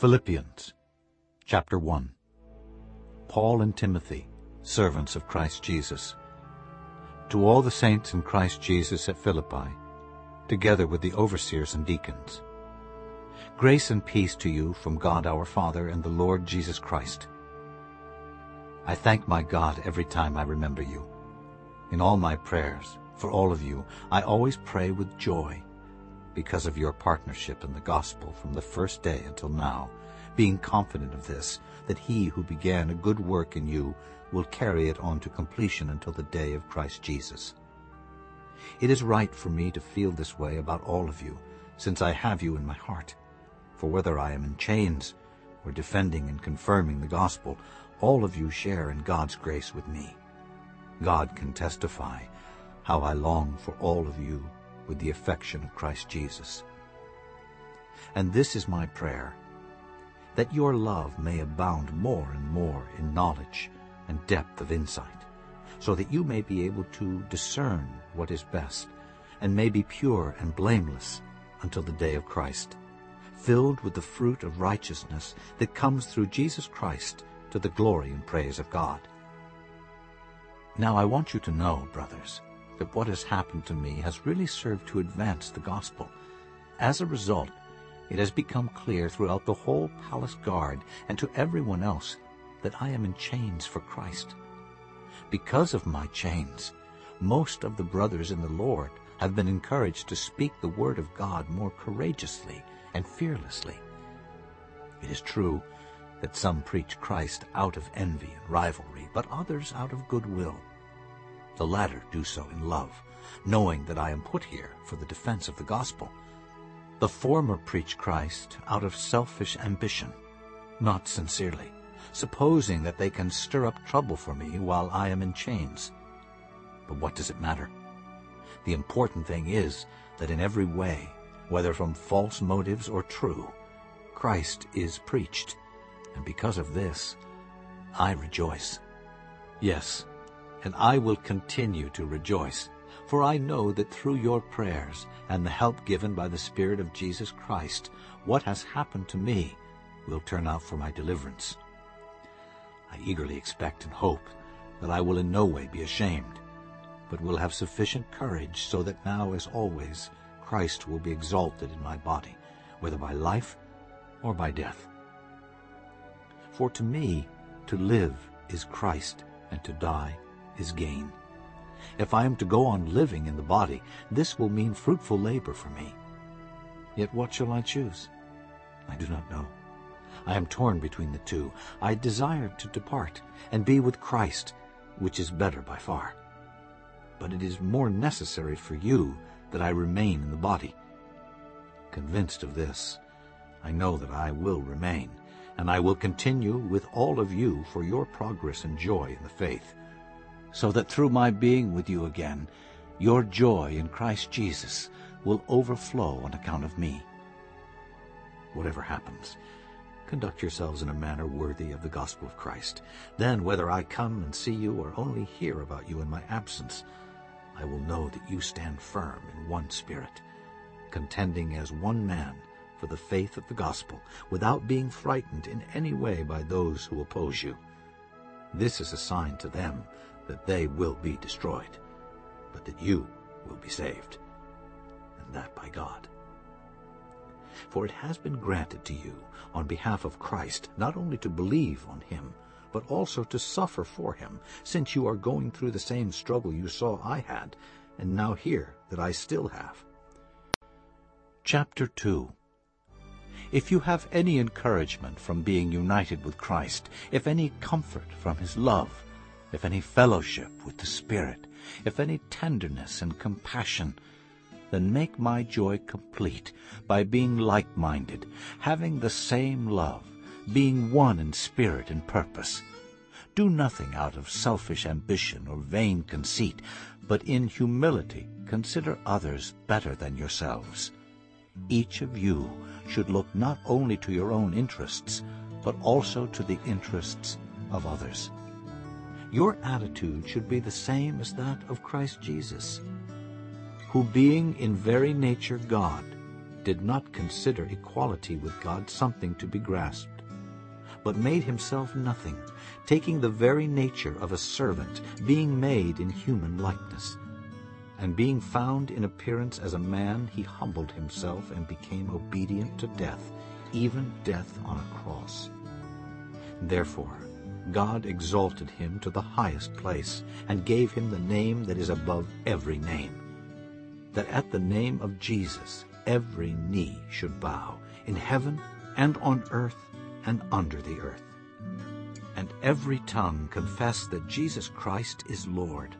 Philippians chapter 1 Paul and Timothy, servants of Christ Jesus, to all the saints in Christ Jesus at Philippi, together with the overseers and deacons. Grace and peace to you from God our Father and the Lord Jesus Christ. I thank my God every time I remember you. In all my prayers, for all of you, I always pray with joy because of your partnership in the gospel from the first day until now, being confident of this, that he who began a good work in you will carry it on to completion until the day of Christ Jesus. It is right for me to feel this way about all of you, since I have you in my heart. For whether I am in chains or defending and confirming the gospel, all of you share in God's grace with me. God can testify how I long for all of you with the affection of Christ Jesus. And this is my prayer, that your love may abound more and more in knowledge and depth of insight, so that you may be able to discern what is best, and may be pure and blameless until the day of Christ, filled with the fruit of righteousness that comes through Jesus Christ to the glory and praise of God. Now I want you to know, brothers, that what has happened to me has really served to advance the gospel. As a result, it has become clear throughout the whole palace guard and to everyone else that I am in chains for Christ. Because of my chains, most of the brothers in the Lord have been encouraged to speak the word of God more courageously and fearlessly. It is true that some preach Christ out of envy and rivalry, but others out of goodwill. The latter do so in love, knowing that I am put here for the defense of the gospel. The former preach Christ out of selfish ambition, not sincerely, supposing that they can stir up trouble for me while I am in chains. But what does it matter? The important thing is that in every way, whether from false motives or true, Christ is preached, and because of this, I rejoice. Yes, and I will continue to rejoice, for I know that through your prayers and the help given by the Spirit of Jesus Christ, what has happened to me will turn out for my deliverance. I eagerly expect and hope that I will in no way be ashamed, but will have sufficient courage so that now, as always, Christ will be exalted in my body, whether by life or by death. For to me, to live is Christ, and to die is gain. If I am to go on living in the body, this will mean fruitful labor for me. Yet what shall I choose? I do not know. I am torn between the two. I desire to depart and be with Christ, which is better by far. But it is more necessary for you that I remain in the body. Convinced of this, I know that I will remain, and I will continue with all of you for your progress and joy in the faith, so that through my being with you again, your joy in Christ Jesus will overflow on account of me. Whatever happens, conduct yourselves in a manner worthy of the gospel of Christ. Then, whether I come and see you or only hear about you in my absence, I will know that you stand firm in one spirit, contending as one man for the faith of the gospel, without being frightened in any way by those who oppose you. This is a sign to them that they will be destroyed, but that you will be saved, and that by God. For it has been granted to you on behalf of Christ not only to believe on him, but also to suffer for him, since you are going through the same struggle you saw I had, and now hear that I still have. Chapter 2 If you have any encouragement from being united with Christ, if any comfort from his love, if any fellowship with the Spirit, if any tenderness and compassion, then make my joy complete by being like-minded, having the same love, being one in spirit and purpose. Do nothing out of selfish ambition or vain conceit, but in humility consider others better than yourselves. Each of you should look not only to your own interests, but also to the interests of others. Your attitude should be the same as that of Christ Jesus, who being in very nature God, did not consider equality with God something to be grasped, but made himself nothing, taking the very nature of a servant, being made in human likeness. And being found in appearance as a man, he humbled himself and became obedient to death, even death on a cross. Therefore God exalted him to the highest place, and gave him the name that is above every name, that at the name of Jesus every knee should bow, in heaven and on earth and under the earth, and every tongue confess that Jesus Christ is Lord,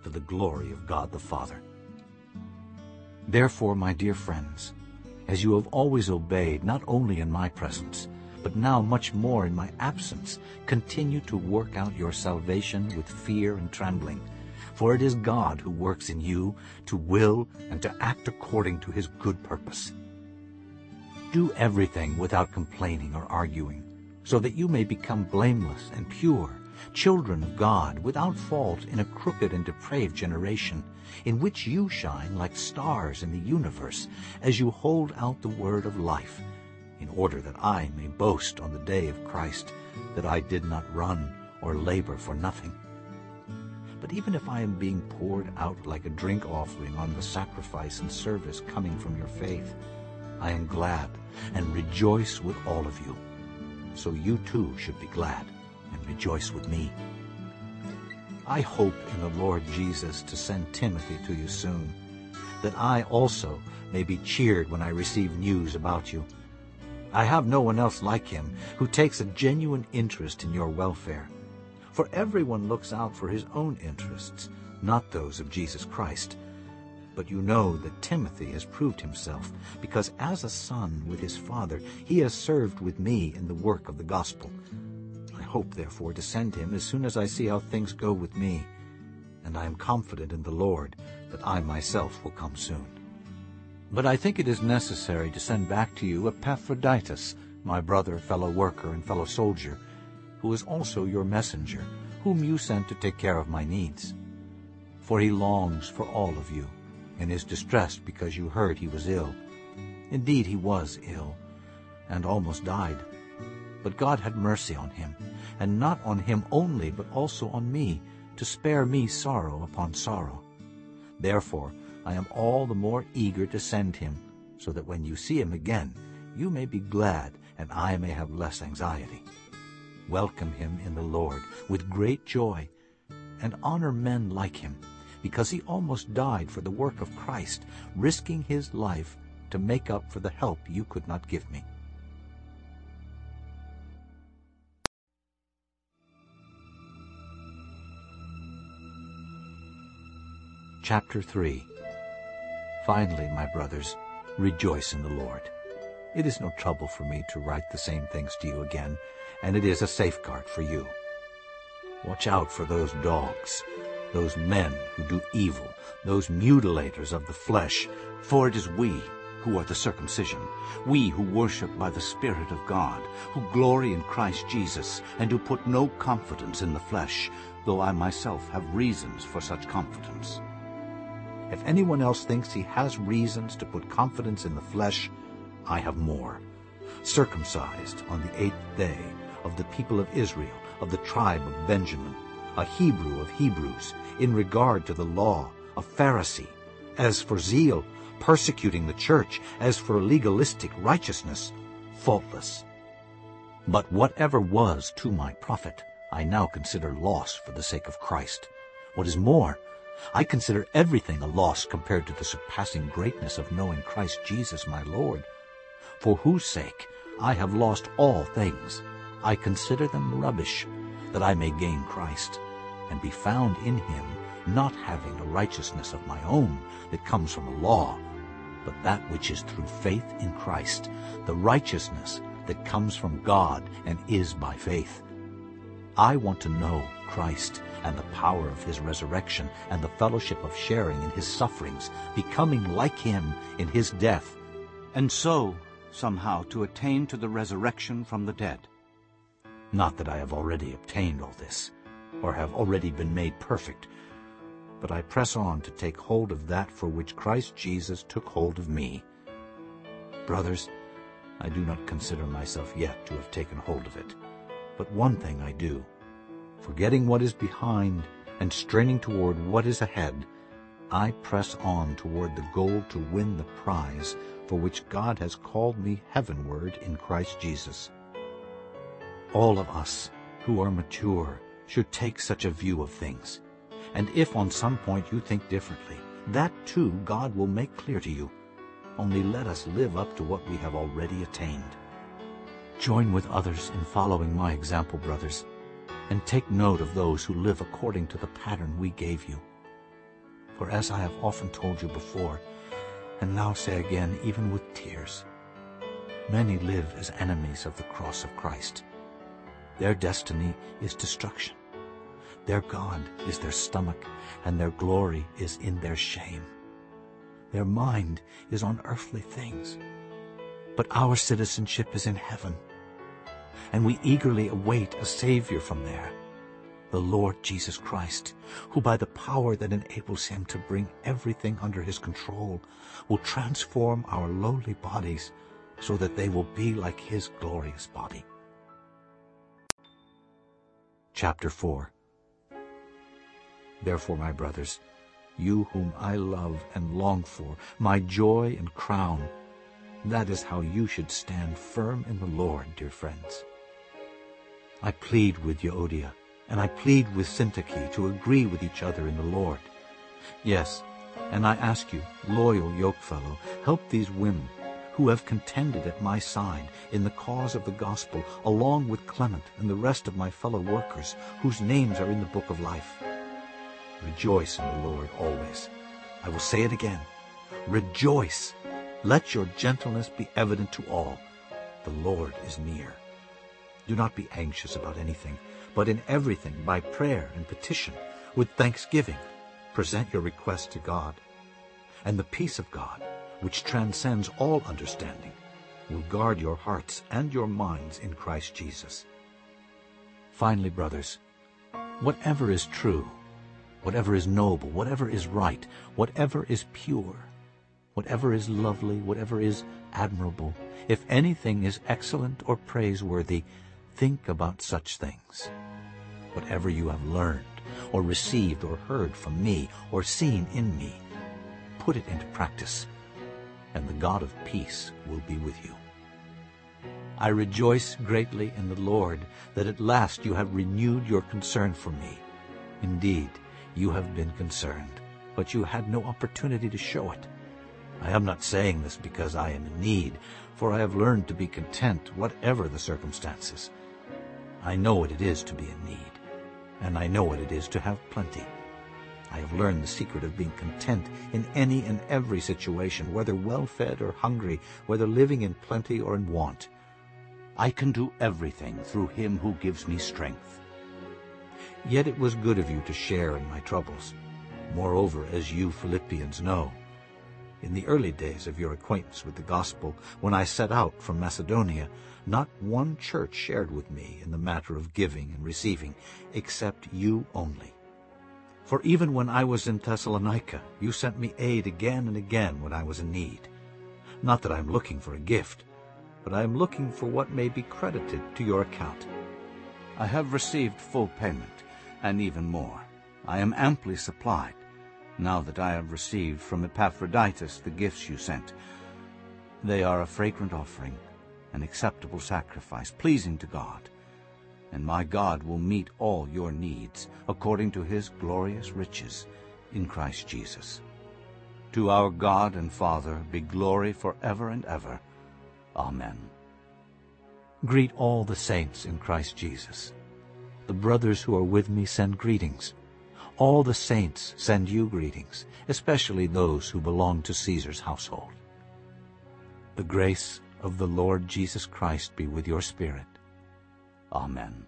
for the glory of God the Father. Therefore, my dear friends, as you have always obeyed, not only in my presence, but now much more in my absence, continue to work out your salvation with fear and trembling. For it is God who works in you to will and to act according to his good purpose. Do everything without complaining or arguing, so that you may become blameless and pure, children of God, without fault in a crooked and depraved generation, in which you shine like stars in the universe, as you hold out the word of life, in order that I may boast on the day of Christ that I did not run or labor for nothing. But even if I am being poured out like a drink offering on the sacrifice and service coming from your faith, I am glad and rejoice with all of you. So you too should be glad and rejoice with me. I hope in the Lord Jesus to send Timothy to you soon, that I also may be cheered when I receive news about you. I have no one else like him who takes a genuine interest in your welfare. For everyone looks out for his own interests, not those of Jesus Christ. But you know that Timothy has proved himself, because as a son with his father he has served with me in the work of the gospel. I hope, therefore, to send him as soon as I see how things go with me, and I am confident in the Lord that I myself will come soon. But I think it is necessary to send back to you Epaphroditus, my brother, fellow worker, and fellow soldier, who is also your messenger, whom you sent to take care of my needs. For he longs for all of you, and is distressed because you heard he was ill. Indeed, he was ill, and almost died. But God had mercy on him, and not on him only, but also on me, to spare me sorrow upon sorrow. Therefore I am all the more eager to send him, so that when you see him again, you may be glad, and I may have less anxiety. Welcome him in the Lord with great joy, and honor men like him, because he almost died for the work of Christ, risking his life to make up for the help you could not give me. Chapter 3 Finally, my brothers, rejoice in the Lord. It is no trouble for me to write the same things to you again, and it is a safeguard for you. Watch out for those dogs, those men who do evil, those mutilators of the flesh, for it is we who are the circumcision, we who worship by the Spirit of God, who glory in Christ Jesus, and who put no confidence in the flesh, though I myself have reasons for such confidence. If anyone else thinks he has reasons to put confidence in the flesh, I have more. Circumcised on the eighth day, of the people of Israel, of the tribe of Benjamin, a Hebrew of Hebrews, in regard to the law, a Pharisee, as for zeal, persecuting the church, as for legalistic righteousness, faultless. But whatever was to my profit, I now consider loss for the sake of Christ. What is more, I consider everything a loss compared to the surpassing greatness of knowing Christ Jesus my Lord, for whose sake I have lost all things. I consider them rubbish, that I may gain Christ, and be found in him, not having a righteousness of my own that comes from the law, but that which is through faith in Christ, the righteousness that comes from God and is by faith. I want to know Christ and the power of his resurrection and the fellowship of sharing in his sufferings, becoming like him in his death, and so somehow to attain to the resurrection from the dead. Not that I have already obtained all this, or have already been made perfect, but I press on to take hold of that for which Christ Jesus took hold of me. Brothers, I do not consider myself yet to have taken hold of it. But one thing I do, forgetting what is behind and straining toward what is ahead, I press on toward the goal to win the prize for which God has called me heavenward in Christ Jesus. All of us who are mature should take such a view of things. And if on some point you think differently, that too God will make clear to you. Only let us live up to what we have already attained. Join with others in following my example, brothers, and take note of those who live according to the pattern we gave you. For as I have often told you before, and now say again even with tears, many live as enemies of the cross of Christ. Their destiny is destruction. Their God is their stomach, and their glory is in their shame. Their mind is on earthly things. But our citizenship is in heaven, and we eagerly await a Savior from there, the Lord Jesus Christ, who by the power that enables him to bring everything under his control will transform our lowly bodies so that they will be like his glorious body. Chapter 4 Therefore, my brothers, you whom I love and long for, my joy and crown, that is how you should stand firm in the Lord, dear friends. I plead with Euodia, and I plead with Syntyche to agree with each other in the Lord. Yes, and I ask you, loyal yokefellow, help these women who have contended at my side in the cause of the gospel, along with Clement and the rest of my fellow workers, whose names are in the book of life. Rejoice in the Lord always. I will say it again. Rejoice. Let your gentleness be evident to all. The Lord is near. Do not be anxious about anything, but in everything, by prayer and petition, with thanksgiving, present your requests to God. And the peace of God, which transcends all understanding, will guard your hearts and your minds in Christ Jesus. Finally, brothers, whatever is true, whatever is noble, whatever is right, whatever is pure, whatever is lovely, whatever is admirable, if anything is excellent or praiseworthy, think about such things. Whatever you have learned, or received, or heard from me, or seen in me, put it into practice, and the God of peace will be with you. I rejoice greatly in the Lord that at last you have renewed your concern for me. Indeed, you have been concerned, but you had no opportunity to show it. I am not saying this because I am in need, for I have learned to be content whatever the circumstances. I know what it is to be in need, and I know what it is to have plenty. I have learned the secret of being content in any and every situation, whether well-fed or hungry, whether living in plenty or in want. I can do everything through him who gives me strength. Yet it was good of you to share in my troubles. Moreover, as you Philippians know, in the early days of your acquaintance with the gospel, when I set out from Macedonia, not one church shared with me in the matter of giving and receiving, except you only. For even when I was in Thessalonica, you sent me aid again and again when I was in need. Not that I am looking for a gift, but I am looking for what may be credited to your account. I have received full payment, and even more. I am amply supplied, now that I have received from Epaphroditus the gifts you sent. They are a fragrant offering, an acceptable sacrifice, pleasing to God. And my God will meet all your needs according to his glorious riches in Christ Jesus. To our God and Father be glory forever and ever. Amen. Greet all the saints in Christ Jesus. The brothers who are with me send greetings. All the saints send you greetings, especially those who belong to Caesar's household. The grace of the Lord Jesus Christ be with your spirit. Amen.